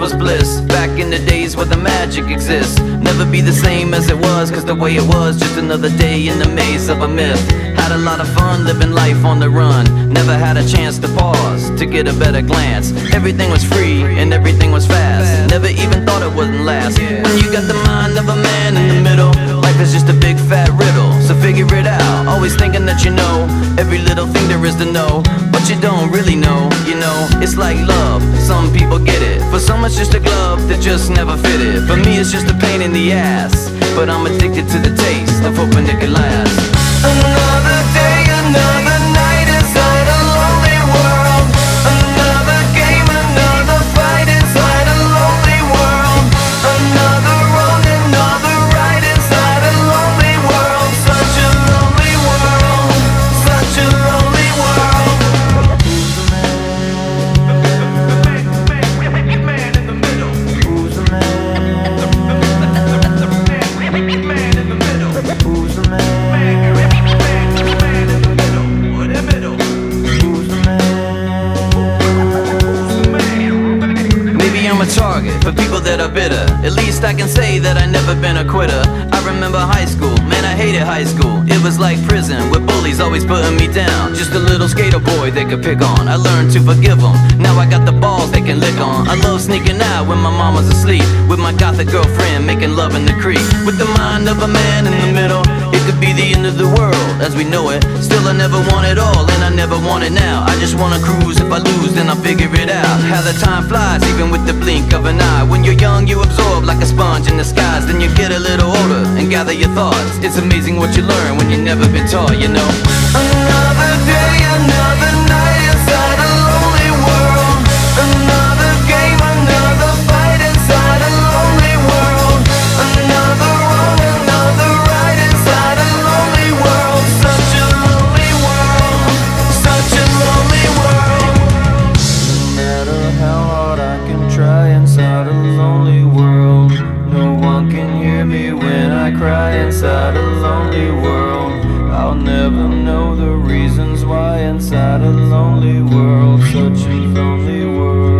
was bliss. Back in the days where the magic exists. Never be the same as it was, cause the way it was, just another day in the maze of a myth. Had a lot of fun living life on the run. Never had a chance to pause, to get a better glance. Everything was free and everything was fast. Never even thought it wouldn't last. When you got the mind of a man in the middle, life is just a big fat riddle. So figure it out. Always thinking that you know every little thing there is to know, but you don't really know. You know, it's like love. Some people get it. For some, it's just a glove that just never fitted. For me, it's just a pain in the ass. But I'm addicted to the taste of hoping it could last. I'm a target for people that are bitter. At least I can say that I never been a quitter. I remember high school, man, I hated high school. It was like prison with bullies always putting me down. Just a little skater boy they could pick on. I learned to forgive them. Now I got the balls they can lick on. I love sneaking out when my mama's asleep. With my gothic girlfriend making love in the creek. With the mind of a man in the middle. It could be the end of the world as we know it. Still, I never want it all, and I never want it now. I just wanna cruise. If I lose, then I'll figure it out. How the time flies, even with the blink of an eye. When you're young, you absorb like a sponge in the skies. Then you get a little older and gather your thoughts. It's amazing what you learn when you've never been taught, you know. Another lonely world. I'll never know the reasons why inside a lonely world. Such a lonely world.